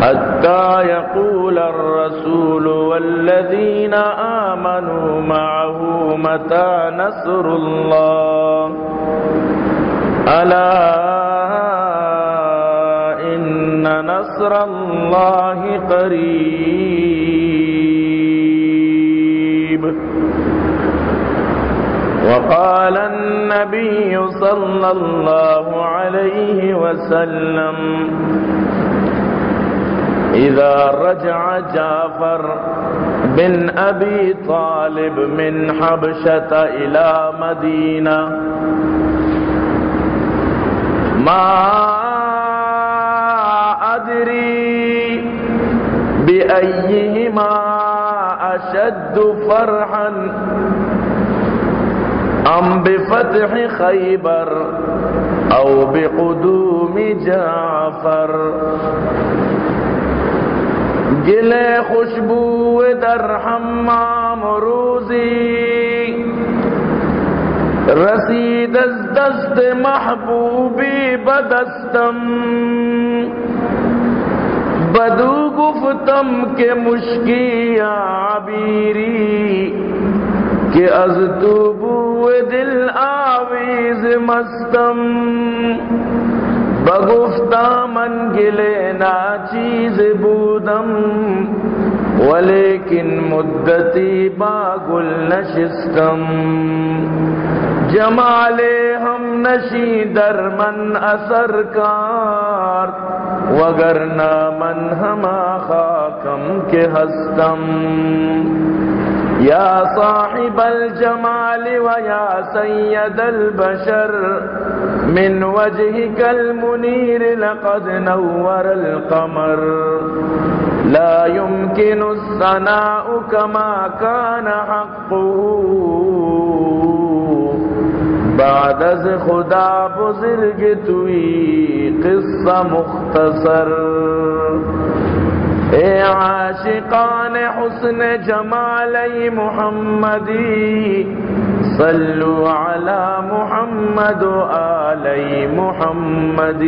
حتى يقول الرسول والذين آمنوا معه متى نصر الله؟ ألا إن نصر الله قريب. وقال النبي صلى الله عليه وسلم إذا رجع جعفر بن أبي طالب من حبشة إلى مدينة ما أدري بأيهما أشد فرحا أم بفتح خيبر أو بقدوم جعفر گلے خوشبو در حمام روزی، رسید از دست محبوبی بدستم. بدو گفتم کہ مشکی عبیری، کہ از تو بو دل آویز مستم. بگفتا من گلے نا چیز بودم، ولیکن مدتی با گل نشستم۔ جمال ہم نشی در من اثر کار وگرنا من ہما خاکم کے ہستم۔ یا صاحب الجمال ویا سید البشر من وجهك المنير لقد نور القمر. لا يمكن الثناء كما كان حقه. بعد از خدا بزرگ توی قصہ مختصر. اے عاشقان حسن جمالی محمدی صلوا على محمد وآل محمد.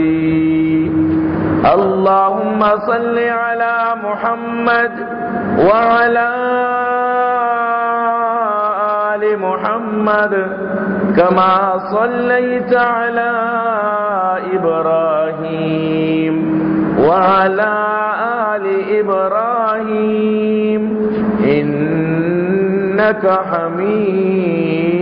اللهم صل على محمد وعلى آل محمد كما صليت على إبراهيم وعلى آل إبراهيم. إنك حميد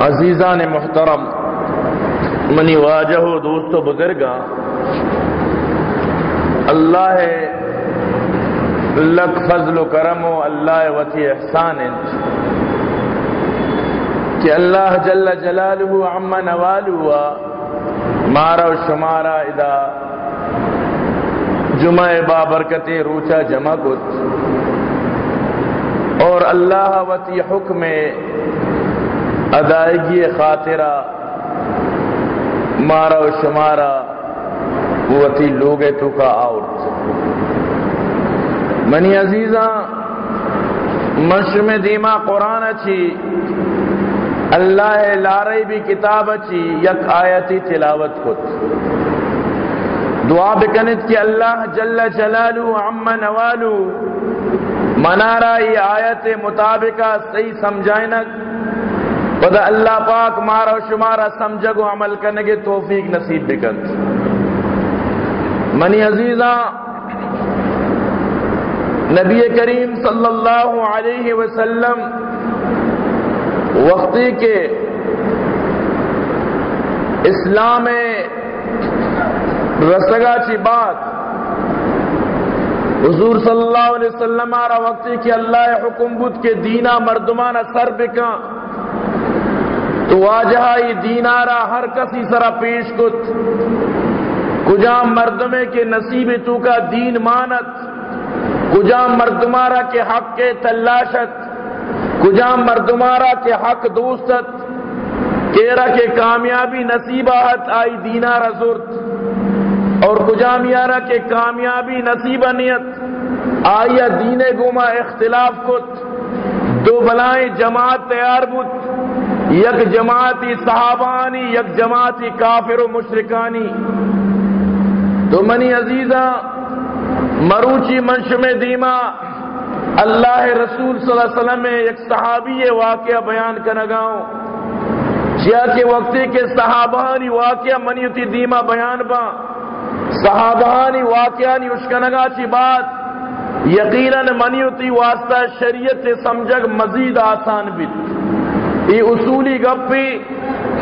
عزیزان محترم، منی واجہ و دوست و بزرگاں اللہ لک فضل و کرم و اللہ وتی احسان کہ اللہ جل جلالہ عم نوالہ مارا و شمارا ادا۔ جمع بابرکت روچا جمع کت۔ اور اللہ وتی حکم ادائیگی خاطرہ مارا و شمارا وتی لوگ تو کا آؤٹ۔ منی عزیزاں مشم دیما قرآن اچھی، اللہ لارئی بھی کتاب اچھی، یک آیتی تلاوت کت۔ دعا بکنت کہ اللہ جل جلالو عم نوالو، منارا یہ آیت مطابقہ صحیح سمجھائنک۔ بدا اللہ پاک مارا و شمارا سمجھگو عمل کرنے کے توفیق نصیب بکت منی عزیزاں نبی کریم صلی اللہ علیہ وسلم وقتی کے اسلام رسگا چی بات، حضور صلی اللہ علیہ وسلم آرہ وقتی کے اللہ حکم بود کے دینا مردمان سر بکا تو واجہ یہ دینارا ہر کسی سرا پیش کت۔ کجا مردمے کے نصیب تو کا دین مانت۔ کجا مردمارا کے حق کے تلاشت۔ کجا مردمارا کے حق دوست کیرا کے کامیابی نصیبات آئی دینا رزرت اور کجا میارا کے کامیابی نصیب نیت آئی دین گما اختلاف کت۔ دو بلائیں جماعت تیار بت یک جماعتی صحابانی، یک جماعتی کافر و مشرکانی. تو منی عزیزہ مروچی منشم دیما، اللہ رسول صلی اللہ علیہ وسلم میں ایک صحابی واقعہ بیان کرنا گاؤں۔ جیا کے وقتی کے صحابانی واقعہ منیتی دیما بیان با۔ صحابانی واقعانی اشکنگا چی بات۔ یقیناً منیتی واسطہ شریعت سمجھگ مزید آسان بیت یہ اصولی گپی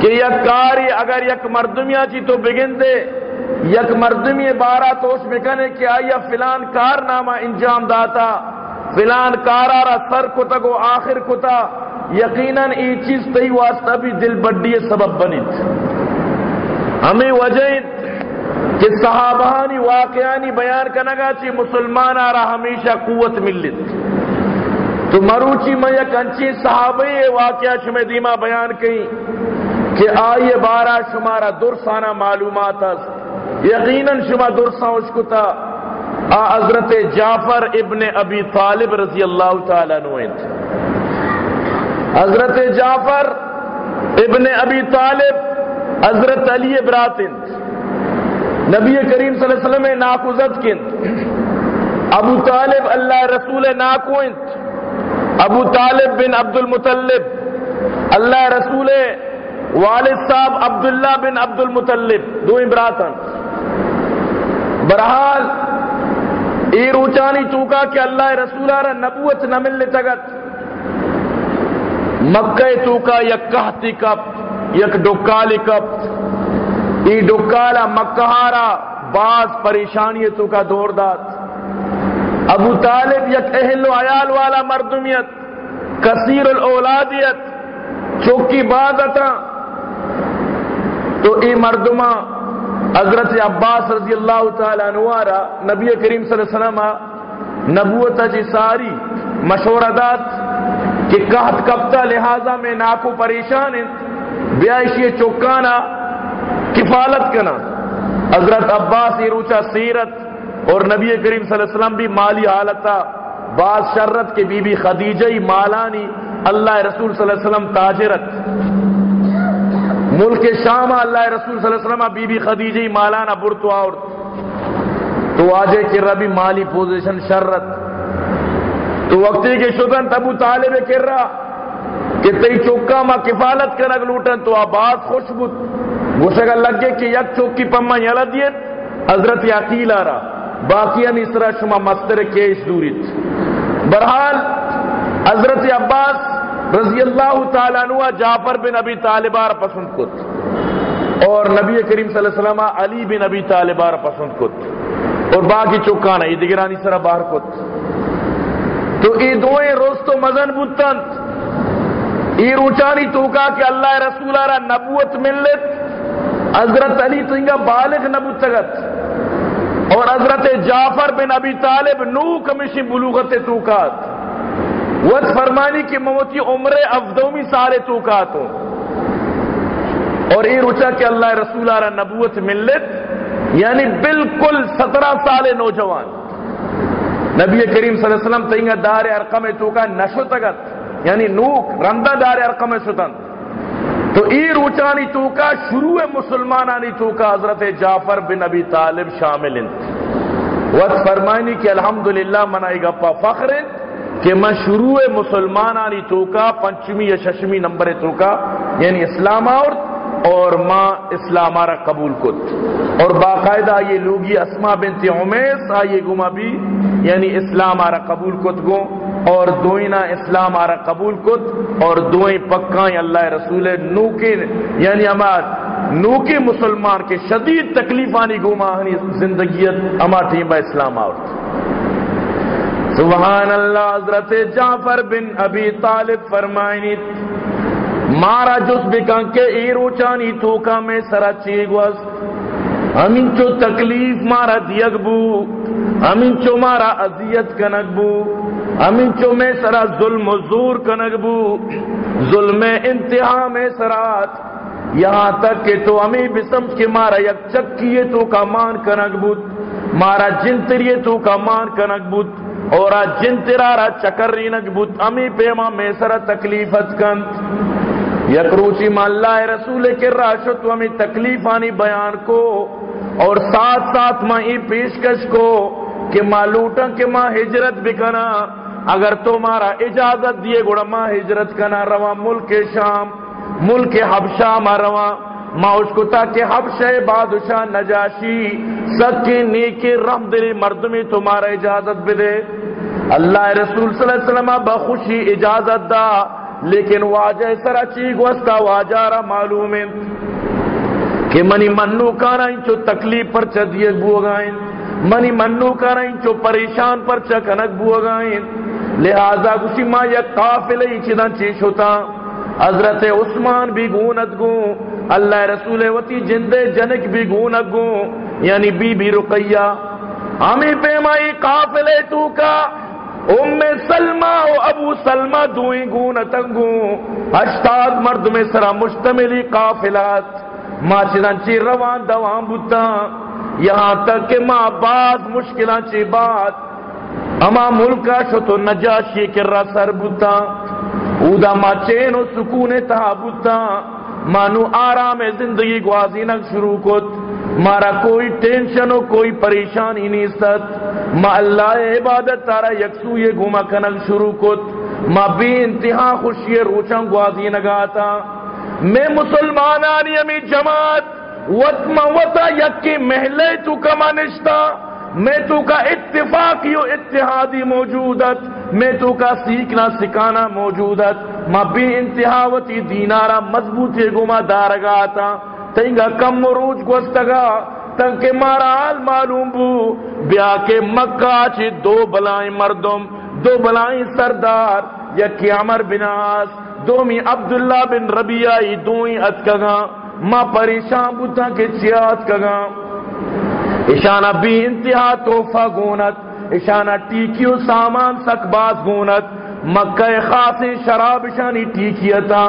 کہ یک کاری اگر یک مردمیا چی تو بگن دے، یک مردمی بارہ توش بکنے کہ آیا فلان کارنامہ انجام داتا، فلان کارارا سر کتا گو آخر کتا، یقیناً ای چیز تہی واسطہ بھی دل بڈی سبب بنیت۔ ہمیں وجہ کہ صحابانی واقعانی بیان کنگا چی مسلمان آرہ ہمیشہ قوت ملت۔ تو مروچی میں یک انچی صحابی واقعہ شمع دیما بیان کئی کہ آئیے بارہ شمارا درسانہ معلومات یقیناً شما درساں اشکتا، آ حضرت جعفر ابن ابی طالب رضی اللہ تعالیٰ نوینت حضرت جعفر ابن ابی طالب حضرت علی براتند نبی کریم صلی اللہ علیہ وسلم ناکوزت کند ابو طالب اللہ رسول ناکوینت ابو طالب بن عبد المطلب اللہ رسول والد صاحب عبداللہ بن عبد المطلب دو امراتن برحال ای روچانی چوکا کہ اللہ رسول را نبوت نہ ملنے تگت۔ مکہ چوکا یک کہتی کپ، یک ڈکالی کپ۔ ای ڈکالا مکہارا بعض پریشانی تو کا دور دات ابو طالب یک اہل و عیال والا مردمیت، کثیر الاولادیت، چوکی بازتا تو ای مردمہ، حضرت عباس رضی اللہ تعالی عنوارا نبی کریم صلی اللہ علیہ وسلم نبوت جی ساری مشورہ دات کہ کہت کبتا لہذا میں ناکو پریشان بیائشی چوکانا کفالت کنا۔ حضرت عباس یہ روچا سیرت اور نبی کریم صلی اللہ علیہ وسلم بھی مالی حالتا بعض شرط کے بی بی خدیجہ مالانی۔ اللہ رسول صلی اللہ علیہ وسلم تاجرت۔ ملک شام اللہ رسول صلی اللہ علیہ وسلم بی بی خدیجی مالانا برتو آور تو آجے کہ ربی مالی پوزیشن شرط۔ تو وقتی کے شدن تبو طالب کر رہا کہ تی چوکا ما کفالت کرنگ لوٹن تو آباد خوش بود۔ گوشگا لگے کہ یک چوکی پمہ یلا دیت حضرت عقیل آ رہا باقی اسرا شما مستر کیش دوریت برحال، حضرت عباس رضی اللہ تعالیٰ عنہ جعفر بن ابی طالبار پسند کت. اور نبی کریم صلی اللہ علیہ وسلم علی بن ابی طالبار پسند کت. اور باقی چوکانا یہ دگرانی سرا باہر کت. تو ای دوئے روز تو مزن بودتند. ای روچانی توکا کہ اللہ رسول را نبوت ملت. حضرت علی تو بالغ نبو تگت. اور حضرت جعفر بن ابی طالب نو کمیشی بلوغت توکات۔ ود فرمانی کی موتی عمر افدومی سارے توکات ہوں۔ اور یہ روچا کہ اللہ رسول آرہ نبوت ملت یعنی بالکل سترہ سال نوجوان۔ نبی کریم صلی اللہ علیہ وسلم تینگا دار ارقم تو نشو تگت یعنی نوک، رندہ دار ارقم ستن تو ای روچانی تو کا شروع مسلمانانی تو حضرت جعفر بن ابی طالب شامل وقت فرمائنی کہ الحمدللہ منائی گپا فخر کہ میں شروع مسلمانانی تو کا پنچمی یا ششمی نمبر تو کا یعنی اسلام اور اور ماں اسلام آرہ قبول کت اور باقاعدہ یہ لوگی اسما بنت عمیس آئیے گما بھی یعنی اسلام آرہ قبول کت گو۔ اور دوئینا اسلام آرہ قبول کت اور دوئیں پکائیں اللہ رسول نوکے یعنی ہمار نوکے مسلمان کے شدید تکلیفانی گما زندگیت اما ٹیم با اسلام آورت۔ سبحان اللہ، حضرت جعفر بن ابی طالب فرمائنی مارا جس بکن کے ایرو چانی توکا میں سرا چیگ وز ہمیں چو تکلیف مارا دیگ بو ہمیں چو مارا عذیت کنک بو ہمیں چو میں سرا ظلم و زور کنک بو ظلم انتہا میں سرات یہاں تک کہ تو ہمیں بسمج کے مارا یک چکیے تو کا مان کنک بود مارا جنتریے تو کا مان کنک بود اور جن ترارا چکر رینک بود امی پیما میں سرا تکلیفت کنت یکروچی ماں اللہ رسول کے راشت ہمیں تکلیف آنی بیان کو اور ساتھ ساتھ ماں ای پیشکش کو کہ ماں لوٹن کے ماں ہجرت بھی اگر تمہارا اجازت دیے گوڑا ماں ہجرت کنا روا ملک شام، ملک حبشہ ماں روا ماں اس کو تاکہ حبشہ بادشاہ نجاشی، سکی نیکی رحم دلی مرد میں تمہارا اجازت بھی دے۔ اللہ رسول صلی اللہ علیہ وسلم بخوشی اجازت دا۔ لیکن واجہ سرا چیگ وستا واجارا معلوم کہ منی منو کارا انچو تکلیف پر چا بو گائیں منی منو کارا انچو پریشان پر چا کنک بو گائیں لہذا کسی ما یک قافل ایچدن چیش ہوتا۔ حضرت عثمان بھی گونت گو، اللہ رسول وتی جندے جنک بھی گونت گو یعنی بی بی رقیہ۔ ہمیں پیمائی قافلے تو کا ام سلمہ و ابو سلمہ دوئیں گون تنگوں۔ اشتاد مرد میں سرا مشتملی قافلات۔ ماں چنانچی روان دوان بوتا یہاں تک کہ ماں بعض مشکلان چی بات۔ اما ملکا شو تو نجاشی کرا سر بوتا اودا ماں چین و سکون تہا بوتا مانو آرام زندگی گوازینک شروع کت۔ مارا کوئی ٹینشن ہو کوئی پریشانی نہیں ست ما اللہ عبادت تارا یکسو یہ گھوما کنک شروع کت. ما بے انتہا خوشی روچن گوازی نگاتا. میں مسلمان آنی امی جماعت وطما وطا یکی محلے تو کما نشتا. میں تو کا اتفاقی و اتحادی موجودت. میں تو کا سیکھنا سکھانا موجودت. ما بے انتہا وطی دینارا مضبوطی گما دارگاتا. تینگا کم مروج گوستگا. تنکہ مارا حال معلوم بو۔ بیا کے مکہ چی دو بلائیں مردم، دو بلائیں سردار یکی عمر بن آس دومی عبداللہ بن ربیعی دوئی اتکگا ما پریشان بوتا کے چیات کگا اشانہ بھی انتہا توفہ گونت اشانہ ٹیکیو سامان سک باز گونت۔ مکہ خاصی شراب اشانی ٹیکیتا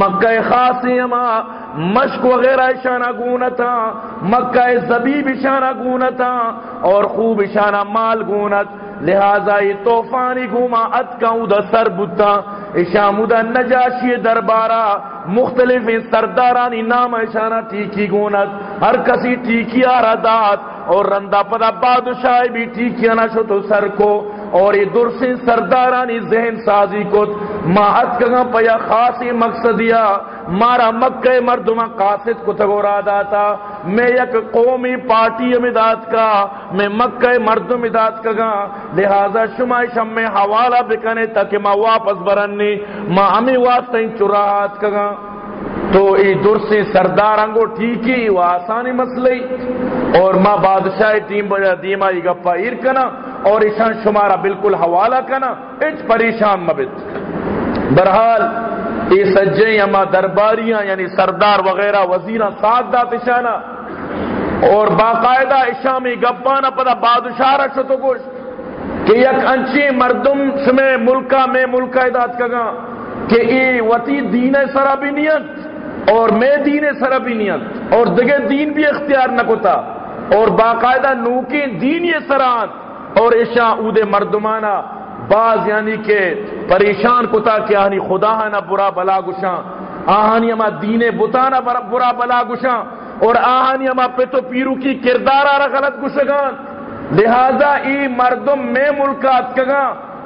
مکہ خاصی اما مشک وغیرہ اشانہ گونتا مکہ زبیب اشانہ گونتا اور خوب اشانہ مال گونت لہذا یہ توفانی گھوما ات کا ادا سر بتا اشام نجاشی دربارہ مختلف سردارانی نام اشانہ ٹھیکی گونت ہر کسی ٹھیکی آرہ دات اور رندہ پدا بادشاہ بھی ٹھیکی آنا شو تو سر کو۔ اور یہ درسی سردارانی ذہن سازی کو ماہت کا پیا خاصی مقصدیا مارا مکہ مردما قاصد کو تگورا داتا، میں یک قومی پارٹی امداد کا، میں مکہ مردم امداد کا گا۔ لہذا شمائی شم میں حوالہ بکنے تاکہ ماں واپس برنی ماں امی واسطہ چراہات کا گا۔ تو ای درسی سردار انگو ٹھیکی وہ آسانی مسئلہ اور ماں بادشاہ ٹیم بجا دیما یہ گپا ایر کنا۔ اور ایشان شمارا بالکل حوالہ کنا۔ اچ پریشان مبت۔ برحال یہ سجے اما درباریاں یعنی سردار وغیرہ وزیرہ ساتھ دات اشانہ اور باقاعدہ اشامی گپانا پدا بادشاہ رکھ تو کچھ کہ یک انچی مردم سمے ملکہ میں ملکہ ادات کگا۔ کہ ای وطی دین سرابینیت اور میں دین سرابینیت اور دگے دین بھی اختیار نہ کتا۔ اور باقاعدہ نوکی دین یہ سران۔ اور ایشا اود مردمانہ بعض یعنی کہ پریشان کتا کہ آہنی خدا نہ برا بلا گشاں آہنی اما دین بتانا برا بلا گشاں، اور آہنی اما پتو پیرو کی کردار آرہ غلط گشگان۔ لہذا ای مردم میں ملکات کگا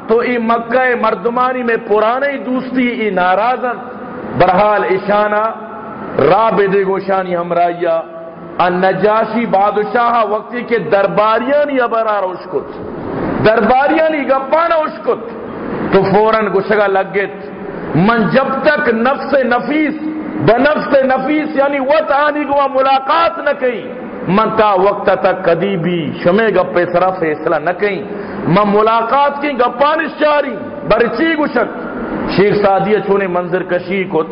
تو ای مکہ مردمانی میں پرانے دوستی ای ناراضن۔ برحال اشانہ راب دے گوشانی ہمراہیا النجاشی بادشاہ وقتی کے درباریاں نی ابرار اشکت درباریاں نی گپانا اشکت تو فوراً گشگا لگت من جب تک نفس نفیس، بنفس نفیس یعنی وط آنی گوا ملاقات نہ کئی من تا وقت تک کدی بھی شمے گپے سرا فیصلہ نہ کئی من ملاقات کی گپانش چاری برچی گشک شیخ سادیہ چھونے منظر کشی کت۔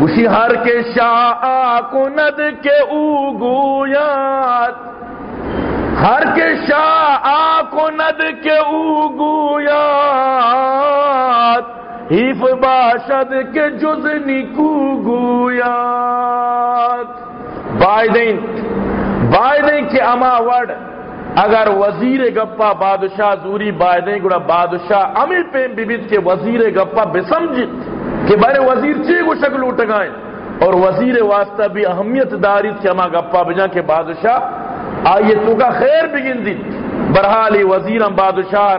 گوشی ہر کے شاہ کند کے او گویات۔ ہر کے شاہ کند کے او گویات حیف باشد کے جز نکو گویات بائدین بائدین کے اما وڈ اگر وزیر گپا بادشاہ زوری بائدین گڑا بادشاہ امی پیم بیبیت کے وزیر گپا بسمجت کہ بڑے وزیر چی کو شکل اٹھگائیں۔ اور وزیر واسطہ بھی اہمیت داری سے اما گپا بجا کے بادشاہ آئیے تو کا خیر بگن دی۔ برحالی وزیرم بادشاہ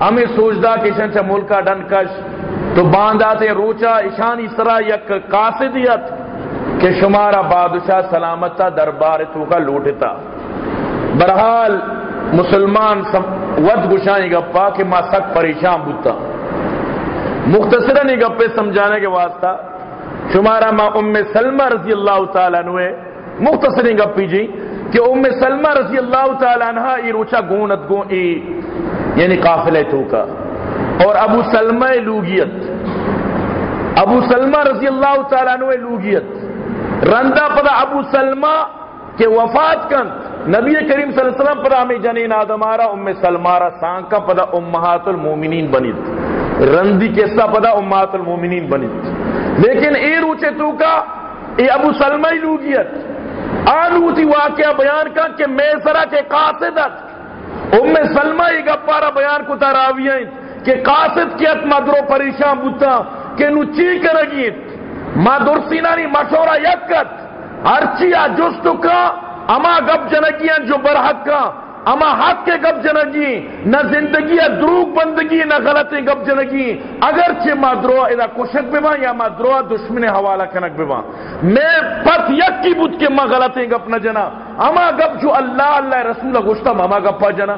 ہمیں سوچدا کہ شنچا ملکا ڈن کش۔ تو باندھاتے روچا، ایشانی سرا یک قاصدیت کہ شمارا بادشاہ سلامتا دربار تو کا لوٹتا۔ برحال مسلمان ود گشانی گپا کہ ماں سک پریشان بوتا۔ مختصراً یہ گپے سمجھانے کے واسطہ شمارا ماں ام سلمہ رضی اللہ تعالیٰ عنہ مختصر گپی جی کہ ام سلمہ رضی اللہ تعالیٰ عنہ یہ روچا گونت گون ای یعنی قافلے تو کا۔ اور ابو سلمہ لوگیت۔ ابو سلمہ رضی اللہ تعالیٰ عنہ لوگیت۔ رندہ پدا ابو سلمہ کے وفات کن۔ نبی کریم صلی اللہ علیہ وسلم پدا ہمیں جنین آدمارا ام سلمارا سانکا پدا امہات المومنین بنیت۔ رندی کیسا پدا امہات المومنین بنیت۔ لیکن اے روچے تو کا، اے ابو سلمہ لوگیت۔ آنوتی واقعہ بیان کا کہ میسرہ کے قاصدت ام سلمہ ہی گپارا بیان کو تراویاں کہ قاصد کی ات مدرو پریشان بوتا کہ نو چی کرگیت ما درسینانی مشورہ یکت ہرچی جستو کا، اما گپ جنگیاں جو برحق کا۔ اما حق کے گپ جنگی، نہ زندگی دروگ بندگی، نہ غلط گپ جنگی۔ اگرچہ ما درو ادا کشک بما یا ما درو دشمن حوالہ کنک بما میں پت یک کی بود کے ما غلط گپ نہ جنا۔ اما گپ جو اللہ اللہ رسول گشتم اما گپا جنا۔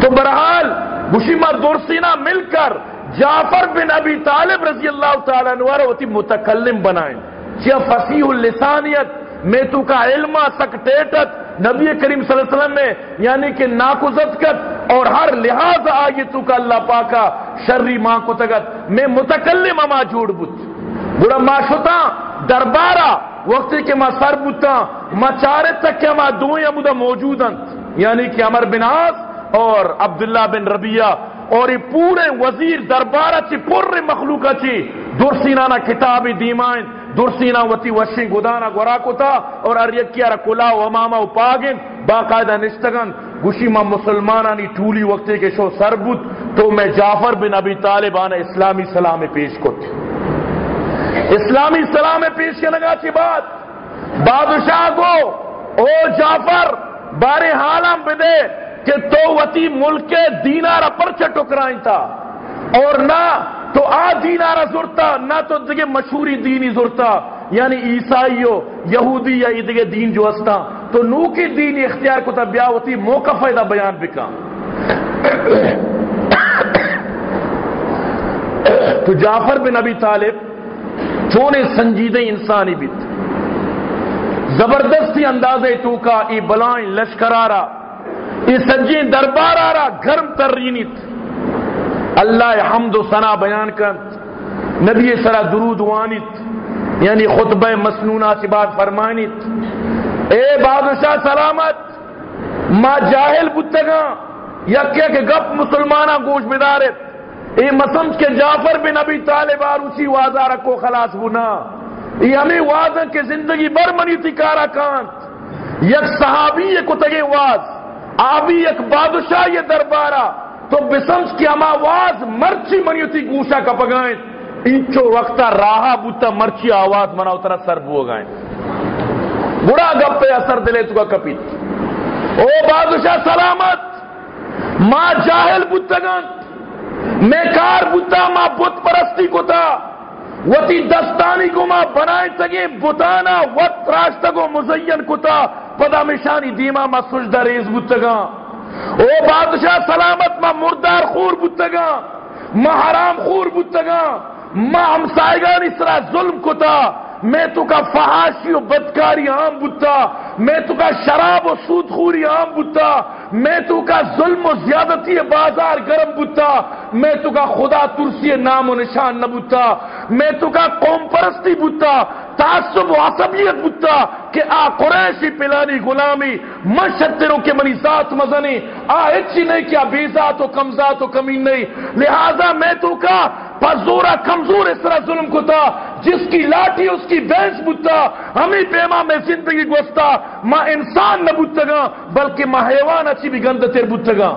تو برحال گشیما دورسینا مل کر جعفر بن ابی طالب رضی اللہ تعالیٰ عنہ ہوتی متکلم بنائیں۔ چیا فصیح اللسانیت، میں تو کا علم سکٹیٹت نبی کریم صلی اللہ علیہ وسلم میں یعنی کہ ناکزت کت اور ہر لحاظ آگے تو کا اللہ پاکا شری ماں کو تگت۔ میں متکلم اما جوڑ بت بڑا ما شتا دربارہ وقتی کہ ما سر بتا ما چارے تک کہ ما دوئیں امودہ موجودن۔ یعنی کہ عمر بن آس اور عبداللہ بن ربیہ اور یہ پورے وزیر دربارہ چی پور مخلوقہ چی۔ درسینانا کتابی دیمائن۔ درسینا وتی وشی گدانا گورا کتا اور اریکیا را کلا و اماما و پاگن باقاعدہ نشتگن گوشی ما مسلمانانی ٹولی وقتے کے شو سر بود تو میں جعفر بن ابی طالب آنا اسلامی سلام پیش کت اسلامی سلام پیش کے لگا چی بات بادشاہ کو او جعفر بارے حالم بدے کہ تو وتی ملک دینار پرچہ ٹکرائیں تھا اور نہ تو آ دینارا زرتا، نہ تو دیگه مشہوری دینی زرتا یعنی عیسائیو، یہودی یا دیگه دین جو استا تو نو کی دین اختیار کو تا بیاوتی موقع فائدہ بیان بکا۔ تو جعفر بن ابی طالب چونے سنجیدہ انسانی بیت زبردستی اندازے تو کا ای بلائیں لشکرارا ای سجین دربارارا گرم ترینیت اللہ حمد و ثنا بیان کر۔ نبی سرا درود وانت یعنی خطبہ مسنونہ سے بات فرمانت اے بادشاہ سلامت، ما جاہل بتگا یا کہ گپ مسلمانہ گوش بدارت اے مسمج کے جعفر بن ابی طالب آروسی وازہ رکھو، خلاص بنا یہ ہمیں وازہ کے زندگی بر منی تھی کارا کانت یک صحابی یہ کتگے واز آبی، یک بادشاہ یہ دربارہ۔ تو بسمج کی اما واز مرچی منی تھی گوشا کا پگائیں۔ انچو وقتا راہا بوتا مرچی آواز منا اترا سر بو گائیں۔ بڑا گپ پہ اثر دلے تو کا کپیت۔ او بادشاہ سلامت، ماں جاہل بتگن میں کار بتا ماں بت پرستی کو تھا وتی دستانی کو ماں بنائے تگے، بتانا وط راشتہ کو مزین کو تھا پدا مشانی دیما ماں سجدہ ریز بتگا او بادشاہ سلامت ماں مردار خور بتگا ماں حرام خور بتگا ماں ہمسائگان اس طرح ظلم کو تھا میں تو کا فحاشی و بدکاری عام بتا میں تو کا شراب و سود خوری عام بتا میں تو کا ظلم و زیادتی بازار گرم بتا میں تو کا خدا ترسی نام و نشان نہ بتا میں تو کا قوم پرستی بتا تعصب و عصبیت بتا کہ آ قریشی پلانی غلامی، من شتروں کے منی ذات مزنی، آ اچھی نہیں کیا بے ذات و کم ذات و کمی نہیں۔ لہذا میں تو کا پزورا کمزور اس طرح ظلم کو تھا جس کی لاٹھی، اس کی بینس بتا ہمیں پیما میں زندگی گوستا ماں انسان نہ بتگا بلکہ ماں حیوان اچھی بھی گند تیر بتگا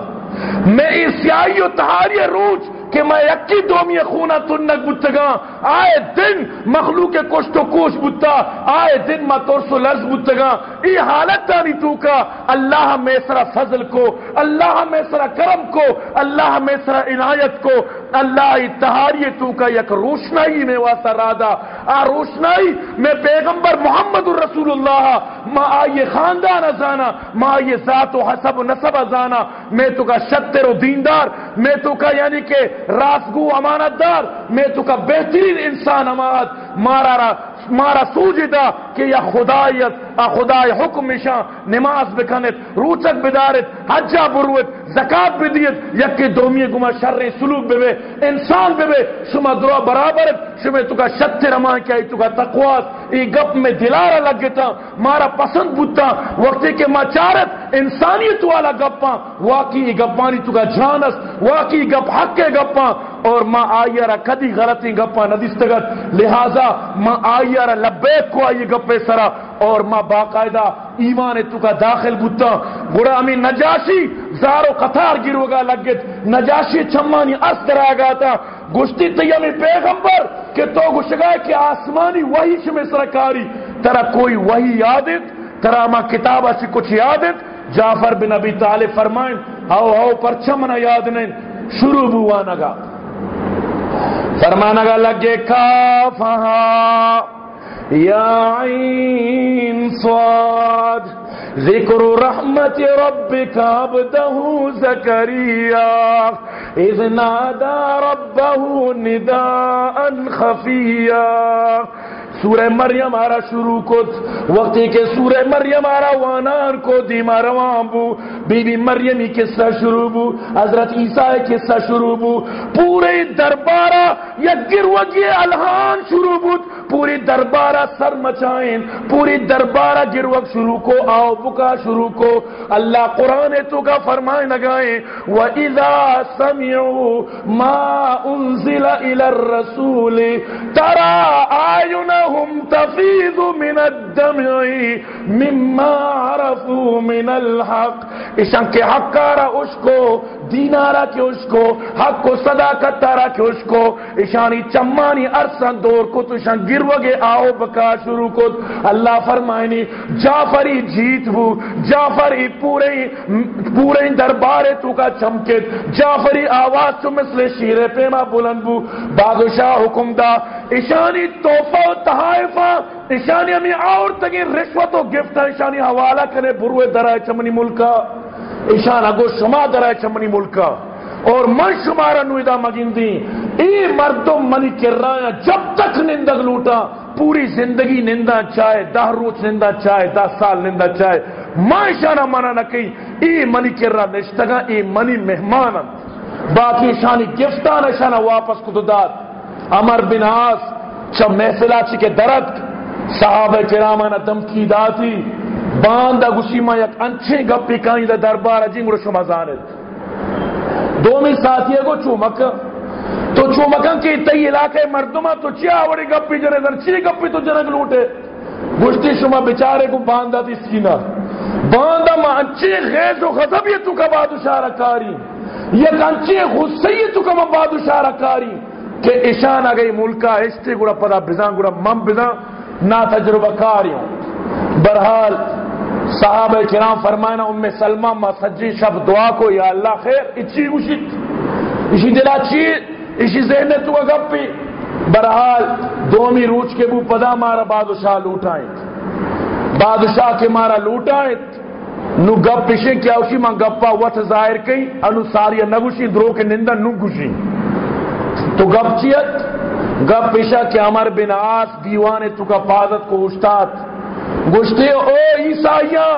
میں اس سیاہی و تہاری روچ کہ میں یکی دومی خونا تنک بتگا آئے دن مخلوق کشت و کوش بتا آئے دن ما ترس و لرز بتگا ای حالت تانی تو کا۔ اللہ میسرا فضل کو۔ اللہ میں سرا کرم کو۔ اللہ میں سرا عنایت کو۔ اللہ اتحاری تو کا یک روشنائی میں واسا رادا آ روشنائی میں پیغمبر محمد الرسول اللہ، ما آئیے خاندان ازانا، ما آئیے ذات و حسب و نصب ازانا۔ میں تو کا شتر و دیندار، میں تو کا یعنی کہ راسگو امانت دار میں تو کا بہترین انسان امانت مارا را مارا سوجدہ کہ یا خدایت ا خدای حکم مشا نماز بکنت روچک بدارت حجا بروت زکات بدیت، یکی دومی گما شر سلوک بے انسان بے شما درا برابر شما تو کا شت رمان کیا تو کا تقواس ای گپ میں دلارا لگتا، مارا پسند بوتا وقتی کہ ما چارت، انسانیت والا گپاں، واقعی گپانی تو کا جانس واقعی گپ حق کے گپاں اور ما آئیارا کدی غلطی گپا ندستگت لہذا ما آئیارا لبیک کو آئی گپے سرا، اور ما باقاعدہ ایمان تو کا داخل بتا گڑا ہمیں نجاشی زارو قطار گرو گا لگت، نجاشی چمانی اس درا گا تھا گشتی تیمی پیغمبر کہ تو گشگا کہ آسمانی وحی شمی سرکاری، ترا کوئی وحی یادت، ترا ما کتاب اسی کچھ یادت۔ جعفر بن ابی طالب فرمائن او او پرچمنا یاد نہیں شروع بوانا گا فرمانا گا لگے کافہا یا عین صاد، ذکر رحمت ربک عبدہ زکریہ اذ نادا ربہ نداء خفیہ۔ سورہ مریم آرا شروع کت، وقتی کے سورہ مریم آرا وانار کو دیما روان بو بی بی مریمی قصہ شروع بو، حضرت عیسیٰ قصہ شروع بو، پورے دربارہ یا گروگی الہان شروع بو پوری دربارہ سر مچائیں، پوری دربارہ گروگ شروع کو آؤ بکا شروع کو۔ اللہ قرآن تو کا فرمائے نگائیں وَإِذَا سَمِعُوا مَا أُنزِلَ إِلَى الرَّسُولِ تَرَى آيُنَهُمْ تَفِيضُ مِنَ الدَّمْعِ مِمَّا عَرَفُوا مِنَ الْحَقِّ۔ اشان کے حق کارا اس کو دینارا کے اس کو، حق کو، صداقت تارا کے کو اشانی چمانی ارسن دور کو تو اشان گروگے آؤ بکا شروع کو اللہ فرمائنی، جعفری جیت ہو جعفری پورے پورے دربارے تو کا چمکت۔ جعفری آواز تو مثل شیر پیما بلند بو۔ بادشاہ حکم دا اشانی توفہ و تحائفہ اشانی ہمیں اور تگی رشوت و گفت اشانی حوالہ کرے بروے درائے چمنی ملکا اشان اگو شما درائے چمنی ملکا۔ اور من شمارا نویدہ مگندی۔ ای مردم منی کر رہا جب تک نندگ لوٹا، پوری زندگی نندا چاہے دہ روچ نندا چاہے دہ سال نندا چاہے ماں شانہ مانا نہ کہیں ای منی کر نشتگا، ای منی مہمان باقی شانی گفتان شانہ واپس کو داد۔ امر بن آس چا محفلہ چی کے درد۔ صحابہ کرامانا دمکی داتی باندہ گوشی ما یک انچے گپی کانی دا دربار جنگ رو شما زانت دومی ساتھی کو چومک. تو چومکن کی تی علاقے مردمہ تو چیا آوری گپی جنے در چی گپی تو جنگ لوٹے؟ گوشتی شما بچارے کو باندہ تی سینہ. باندہ ما انچے غیظ و غضب یہ تو کا بادشاہ رکاری یک انچے غصے یہ تو کا بادشاہ رکاری کہ اشان آگئی ملکا اشتے گوڑا پدا بزان گوڑا من بزان نا تجربہ کاریوں. برحال صحابہ کرام فرمائنا ام سلمہ ما سجی شب، دعا کو، یا اللہ خیر، اچھی گوشت، اسی دلا چی اسی ذہن تو گپی۔ برحال دومی روچ کے بو پدا مارا، بادشاہ لوٹائیں۔ بادشاہ کے مارا لوٹائیں۔ نو گپ پیشے کیا اسی ماں گپا وقت ظاہر کئی انو ساری نگوشی درو کے نندہ نو گوشی تو گپ چیت، گپ پیشا کہ امر بن آس دیوانے تو کا پادت کو استاد۔ گشتے او عیسائیاں،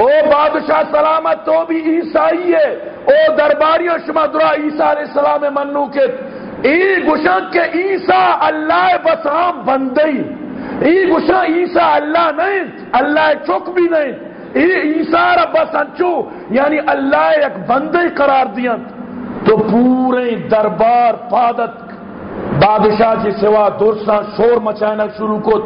او بادشاہ سلامت تو بھی عیسائی ہے، او درباریوں شما درا عیسیٰ علیہ السلام منو کے۔ ای گشن کے عیسیٰ اللہ بسام بندئی۔ ای گشن عیسیٰ اللہ نہیں، اللہ چک بھی نہیں۔ ای عیسیٰ بس انچو یعنی اللہ ایک بندئی قرار دیا تو پورے دربار پادت۔ بادشاہ جی سوا درسا شور مچائنا شروع کو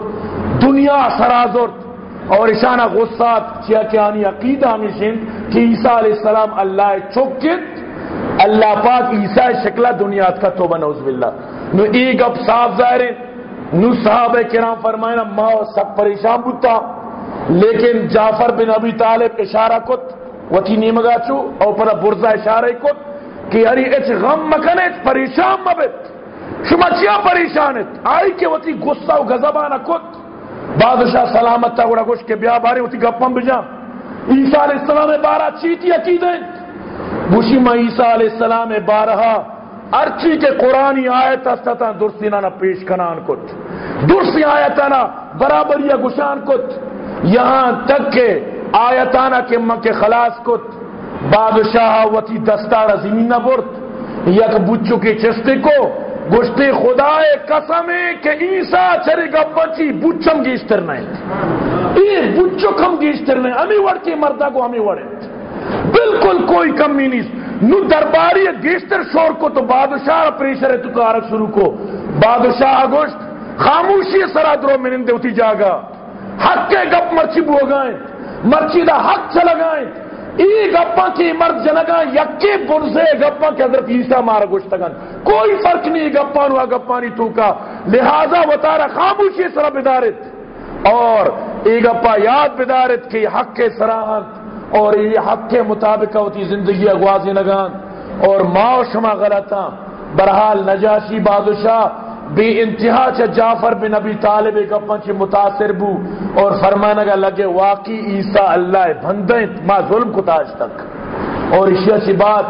دنیا سرازرت اور اشانہ غصات چیا کیانی عقیدہ ہمیشن کہ عیسیٰ علیہ السلام اللہ چکت اللہ پاک عیسیٰ شکلہ دنیا کا توبہ نوز باللہ۔ نو ایک اب صاف ظاہر ہے، نو صحابہ کرام فرمائنا، ماں سب پریشان بتا لیکن جعفر بن ابی طالب اشارہ کت وتی نیمگا چو، اور پر برزا اشارہ کت کہ ہری اچ غم مکنے پریشان مبت۔ شما چیا پریشان آئی کہ وتی غصہ و غضبانہ کت۔ بادشاہ سلامت تا گوڑا گوش کے بیا بارے وتی گپم بجا۔ عیسیٰ علیہ السلام بارہ چیتی عقیدیں بوشی ما عیسیٰ علیہ السلام بارہا۔ ارچی کے قرآنی آیت استتا درسینا نا پیش کنان کت۔ درسی آیتانا برابری گشان کت۔ یہاں تک کہ آیتانا کے مکہ خلاص کت۔ بادشاہ وتی دستار زمین نہ برت یک بچو کے چستے کو گشتے خدا قسم کہ عیسیٰ چرے گا بچی بچم گیشتر نہیں یہ بچو کم گیشتر نہیں ہمیں وڑ کے مردہ کو ہمیں وڑے۔ بالکل کوئی کمی نہیں۔ نو درباری گیشتر شور کو تو بادشاہ پریشر ہے تو کارک شروع کو۔ بادشاہ گوشت خاموشی سرا درو منندے ہوتی جاگا۔ حق کے گپ مرچی بو گائیں۔ مرچی دا حق چلا گائیں۔ ای گپا کی مرد جنگا یکی برزے گپا کی حضرت عیسیٰ مارا گوشتگن کوئی فرق نہیں گپا نوا گپا نہیں تو کا۔ لہذا وہ تارا خاموشی سرا بدارت۔ اور ای گپا یاد بدارت کی حق کے سراحت اور یہ حق کے مطابق ہوتی زندگی اگوازی نگان اور ماں شما غلطاں۔ برحال نجاشی بادشاہ بے انتہا چا جعفر بن ابی طالب گپن چی متاثر بو اور فرمانا گا لگے واقعی عیسیٰ اللہ بھندیں ما ظلم کو تاج تک۔ اور اشیاء چی بات،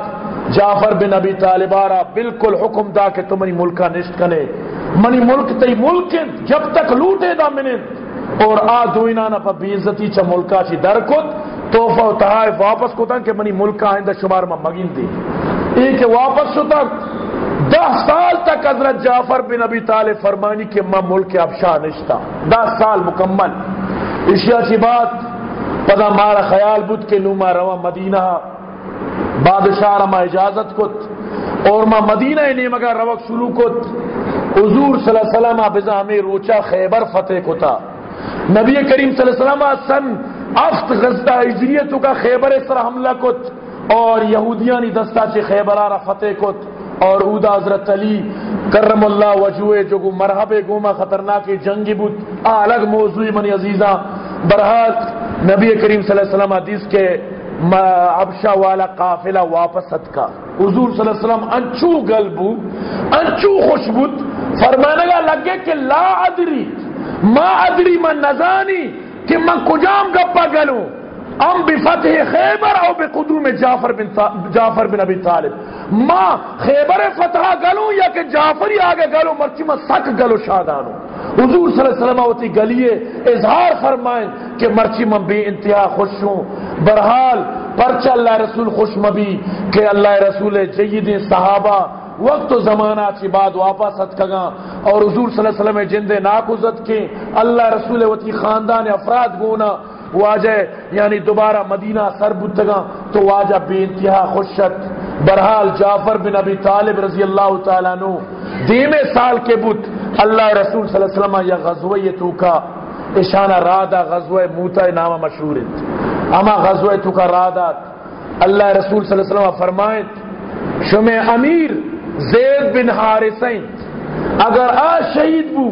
جعفر بن ابی طالب آرہ بالکل حکم دا کہ تمہنی ملکہ نشت کنے۔ منی ملک تی ملک جب تک لوٹے دا منن۔ اور آ دوئنانا پا بیزتی چا ملکہ چی در کت توفہ و تحائف واپس کتا کہ منی ملکہ آئندہ شمار ما مگین دی ایک واپس شتا دہ سال تک حضرت جعفر بن ابی طالب فرمانی کہ میں ملک ابشاہ نشتا دس سال مکمل۔ اشیاء کی بات پدا مارا خیال بود کے نوما روا مدینہ۔ بادشاہ رما اجازت کت۔ اور ما مدینہ نے مگا روک شروع کت۔ حضور صلی اللہ علیہ وسلم بزا ہمیں روچا خیبر فتح کتا۔ نبی کریم صلی اللہ علیہ وسلم سن افت غزدہ اجریتو کا خیبر سر حملہ کت۔ اور یہودیانی دستا چے خیبر آرہ فتح کت۔ اور اودا حضرت علی کرم اللہ وجوہ جو گو مرحب گوما خطرناک جنگی بود. الگ موضوع منی عزیزاں برحال نبی کریم صلی اللہ علیہ وسلم حدیث کے ابشا والا قافلہ واپس کا حضور صلی اللہ علیہ وسلم انچو گلبو انچو خوشبود فرمانے گا لگے کہ لا ادری، ما ادری من نزانی کہ من کجام گپا گلوں؟ ام بفتح خیبر او بقدوم جعفر بن جعفر بن ابی طالب. ما خیبر فتح گلوں یا کہ جعفری آگے گلوں مرچی ما سک گلو شادانو حضور صلی اللہ علیہ وسلم ہوتی گلیے اظہار فرمائیں کہ مرچی من بے انتہا خوش ہوں. برحال پرچہ اللہ رسول خوش مبی کہ اللہ رسول جید صحابہ وقت و زمانہ چی بعد واپس ات کگا اور حضور صلی اللہ علیہ وسلم جندے ناکوزت کے اللہ رسول وتی خاندان افراد گونا واجہ یعنی دوبارہ مدینہ سر بتگا تو واجہ بے انتہا خوشت۔ برحال جعفر بن ابی طالب رضی اللہ تعالیٰ نو دیمے سال کے بت، اللہ رسول صلی اللہ علیہ وسلم یا غزوہ تو کا اشانہ رادا غزوہ موتا نامہ مشہور اما غزوہ تو کا رادا اللہ رسول صلی اللہ علیہ وسلم فرمائیں شمع امیر زید بن حارسین اگر آ شہید بو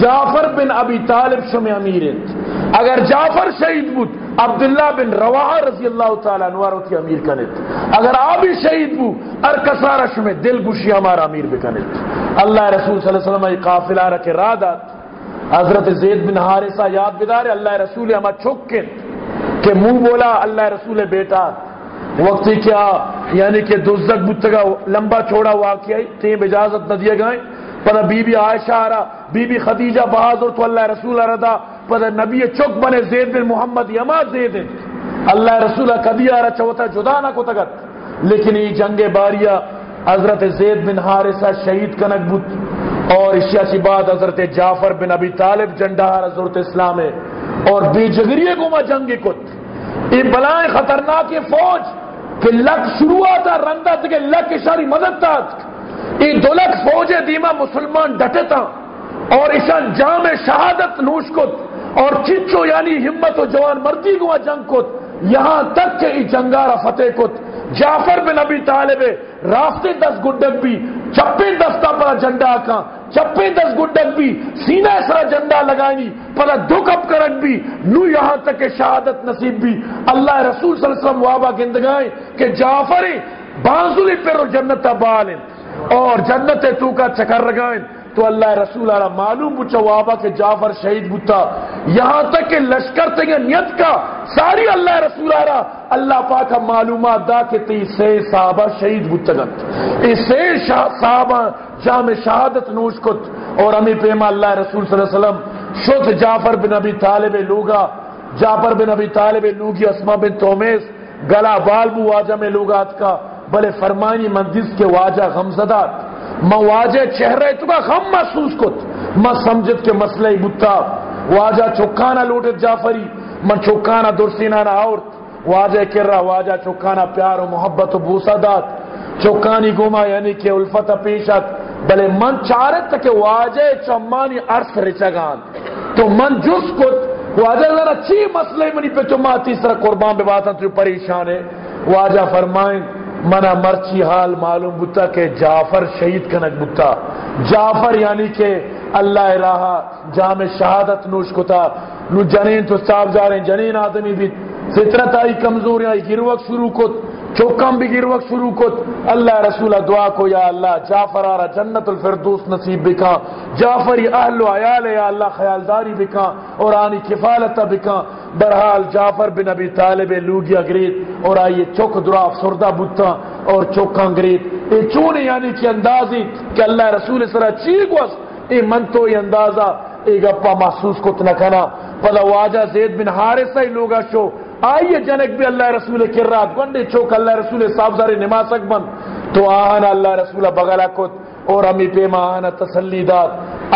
جعفر بن ابی طالب شمع امیر اگر جعفر شہید بود، عبداللہ بن رواح رضی اللہ تعالیٰ نوارو کی امیر کنت اگر آبی شہید بو ار کسارا دل گوشی ہمارا امیر بکنت اللہ رسول صلی اللہ علیہ وسلم قافلہ رکھے رادات حضرت زید بن حارثہ یاد بدار اللہ رسول ہما چھکن کہ منہ بولا، اللہ رسول بیٹا وقتی کیا یعنی کہ دوزک بتگا لمبا چھوڑا واقعی تیم اجازت نہ دیا گئے۔ پر بی بی عائشہ آرہ بی بی خدیجہ بہادر تو اللہ رسول ردا پر نبی چک بنے زید بن محمد یما زید اللہ رسول کدی آرہ چوتا، جدا نہ کو تگت۔ لیکن یہ جنگ باریہ، حضرت زید بن حارثہ شہید کنک بت اور اشیاء کی بعد حضرت جعفر بن ابی طالب جنڈہار حضرت اسلام ہے۔ اور بے جگریے کو ما جنگ کت۔ یہ بلائیں خطرناک فوج، کہ لک شروع آتا رندہ تھے لک اشاری مدد تا یہ دولک فوج دیما مسلمان ڈٹتا اور اشان جام شہادت نوش کت اور چچو یعنی ہمت و جوان مردی گوا جنگ کت یہاں تک کہ یہ جنگارہ فتح کت جعفر بن ابی طالب راستے دس گڈک بھی، چپے دستا پر جنڈا کا، چپے دس گڈک بھی، سینہ سرا جنڈا لگائنی پر دکھ اپ کرک بھی، نو یہاں تک کہ شہادت نصیب بھی۔ اللہ رسول صلی اللہ علیہ وسلم وابا گندگائیں کہ جعفر بانزولی پر جنت بالیں اور جنت تو کا چکر لگائیں تو اللہ رسول اللہ معلوم بچا وابا کہ جعفر شہید بتا یہاں تک کہ لشکر تگے نیت کا ساری اللہ رسول اللہ اللہ پاک معلومات دا کہ تی سے صحابہ شہید بتگت اس سے صحابہ جام شہادت نوش کت۔ اور امی پیما اللہ رسول صلی اللہ علیہ وسلم شد جعفر بن ابی طالب لوگا، جعفر بن ابی طالب لوگی اسما بن تومیس، گلا بالبو واجہ میں لوگات کا۔ بلے فرمانی مندس کے واجہ غمزدات میں واجہ چہرے تو کا غم محسوس کت میں سمجھت کے مسئلہ بتا، واجہ چوکانا لوٹت جعفری میں چوکانا درسینا نہ عورت واجہ کر رہا واجہ چوکانا پیار و محبت و بوسا دات چوکانی گما یعنی کہ الفت پیشت، بلے من چارت تک واجہ چمانی عرص رچگان، تو من جس کت، واجہ ذرا چی مسئلے منی پہ چما تیسرا قربان بے باتا تو پریشان ہے، واجہ فرمائیں منا مرچی حال معلوم بتا کہ جعفر شہید کنک بتا جعفر یعنی کہ اللہ راہ جام شہادت نوش کتا۔ نو جنین تو صاحب جا رہے جنین آدمی بھی۔ فطرت آئی کمزوری آئی، گروک شروع کت۔ چوکم بھی گروک شروع کت۔ اللہ رسول دعا کو یا اللہ، جعفر آرہ جنت الفردوس نصیب بکا۔ جعفری اہل و عیال یا اللہ خیالداری بکا۔ اور آنی کفالت بکا۔ برحال جعفر بن ابی طالب لوگی اگریت اور آئیے چوک درا افسردہ بتا اور چوکا انگریت اے چونے یعنی کی اندازی کہ اللہ رسول سرہ چیک وس اے من تو یہ اندازہ، اے گپا محسوس کت نکنا پدا واجہ زید بن حارثہ ہی لوگا شو آئیے جنک بھی اللہ رسول کر رہا گنڈے چوک اللہ رسول صاحب زارے نماز بن تو آہنا اللہ رسول بغلا کت، اور امی پیما آہنا تسلی داد۔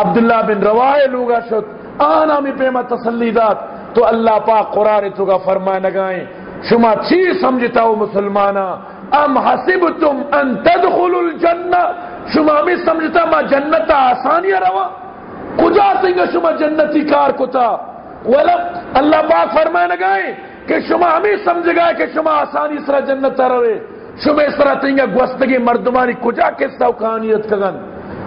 عبداللہ بن رواہ لوگا شد آہنا امی پیما تسلی داد۔ تو اللہ پاک قرآن تو کا فرمائے نگائیں شما چی سمجھتا ہو مسلمانا؟ ام حسبتم ان تدخلوا الجنہ؟ شما ہمیں سمجھتا ما جنت آسانی روا؟ کجا سنگا شما جنتی کار کتا ولم اللہ پاک فرمائے نگائیں کہ شما ہمیں سمجھ گئے کہ شما آسانی سرا جنت روے شما اس طرح تنگا گوستگی مردمانی، کجا قصہ و کہانیت کگن؟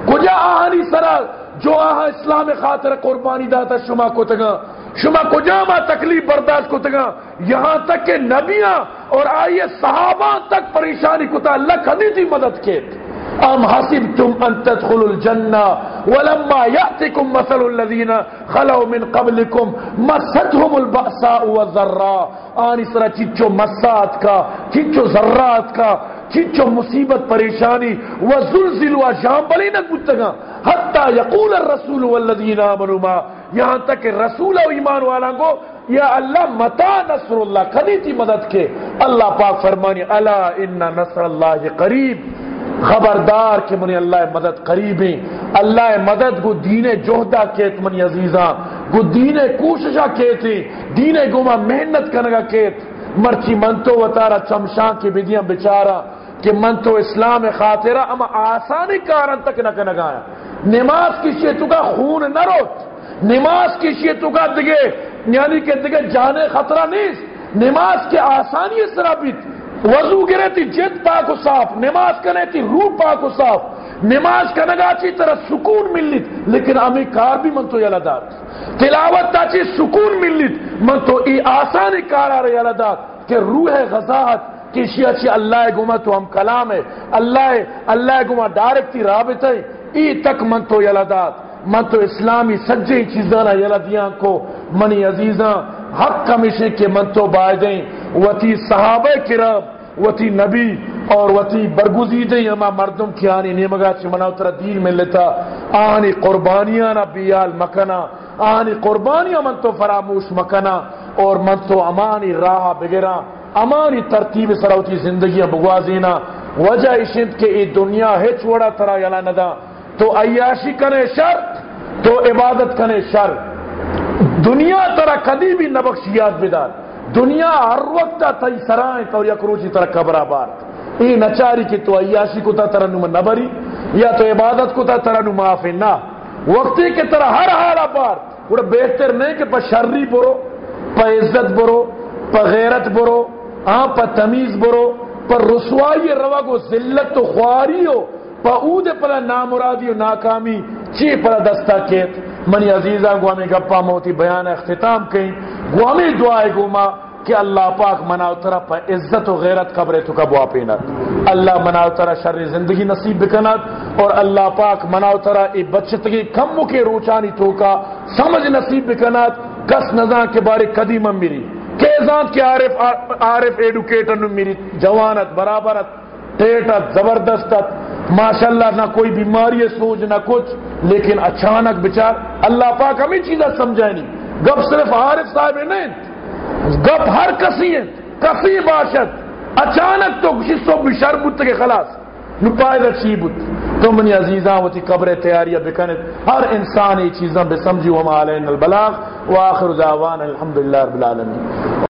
کجا آہانی سرا جو آہا اسلام خاطر قربانی داتا شما کو تگا؟ شما کجا ما تکلیف برداشت کو تگا یہاں تک کہ نبیاں اور آئیے صحابہ تک پریشانی کتا، اللہ کھنی تھی مدد کے۔ ام حسبتم ان تدخلوا الجنة ولما يأتكم مثل الذين خلوا من قبلكم مستهم البأساء والضراء۔ آنی سرا چچو مسات کا، چچو ذرات کا، چچو مصیبت پریشانی۔ وزلزل وزلزلوا شام بلینک بتگا حتی یقول الرسول والذین آمنوا ما یہاں تک کہ رسول و ایمان والا کو یا اللہ متا نصر اللہ کدی تھی مدد کے۔ اللہ پاک فرمانی اللہ ان نصر اللہ قریب۔ خبردار کہ منی اللہ مدد قریبیں اللہ مدد گو دین جوہدہ کیت منی عزیزاں۔ گو دین کوششہ کیتی دین گما محنت کنگا کیت۔ مرچی منتو و تارا چمشان کی بدیاں بچارا۔ کہ من تو اسلام خاطرہ اما آسانی کارن تک نہ کنگایا۔ نماز کی شیطو کا خون نہ روت۔ نماز کی شیطو کا دگے یعنی کہ دگے جانے خطرہ نہیں، نماز کے آسانی اس طرح بھی وضو گرے تھی، جد پاک و صاف، نماز کرے تھی، روح پاک و صاف۔ نماز کا نگا چی طرح سکون ملت لیکن امی کار بھی من تو یلدات تلاوت تا چی سکون ملت من تو ای آسانی کار آ رہے یلدات کہ روح غزاحت کسی اچھی اللہ گما تو ہم کلام ہے، اللہ اللہ گما ڈائریکٹی رابط ہے، ای تک من تو یلدات من تو اسلامی سجے چیزانا یلدیاں کو، منی عزیزاں، حق کمیشن کے من تو بائدیں۔ وتی صحابہ کرام، وتی نبی اور وتی برگزیدے اما مردم کی آنی نیمگا چی منا اترا دین میں لیتا۔ آنی قربانیاں نا بیال مکنا۔ آنی قربانیاں من تو فراموش مکنا۔ اور من تو امانی راہ بگرا۔ امانی ترتیب سراوتی زندگیاں بگوازینا۔ وجہ اشند کے ای دنیا ہے چوڑا ترا یلا ندا۔ تو عیاشی کنے شر تو عبادت کنے شر۔ دنیا ترا کدی بھی نبخشیات بدار دنیا ہر وقت تئی سرائیں تو یک روچی طرح قبر آبار ای نچاری کی تو عیاشی کو تا طرح نبری یا تو عبادت کو تا طرح نو معافی نہ۔ وقتی کے طرح ہر حال آبار وہ بہتر نہیں کہ پا شرری برو، پا عزت برو، پا غیرت برو ہاں پا تمیز برو پر رسوائی روا کو ذلت و خواری ہو۔ پا اود پلا نامرادی و ناکامی چی پلا دستا کیت منی عزیزہ گو ہمیں گپا موتی بیان اختتام کہیں گو ہمیں دعائے گو ماں کہ اللہ پاک مناو ترہ پا عزت و غیرت قبر تو کب واپینت اللہ مناو ترہ شر زندگی نصیب بکنت اور اللہ پاک مناو ترہ ای بچتگی کم کے روچانی تو کا سمجھ نصیب بکنت کس نظام کے بارے قدیم میری کہ ذات کے عارف عارف ایڈوکیٹر میری جوانت برابرت ٹیٹت زبردستت ماشاءاللہ نہ کوئی بیماری ہے سوچ نہ کچھ، لیکن اچانک بچار اللہ پاک ہمیں چیزیں سمجھائیں نہیں۔ گپ صرف عارف صاحب نہیں گپ ہر کسی ہے کسی باشد۔ اچانک تو کسی سو بشر بت کے خلاص۔ نپائے رچی بت۔ تو منی عزیزاں ہوتی قبر تیاریہ بکنت ہر انسان یہ چیزاں بے سمجھی۔ وما علینا البلاغ۔ وآخر دعوان الحمدللہ رب العالمین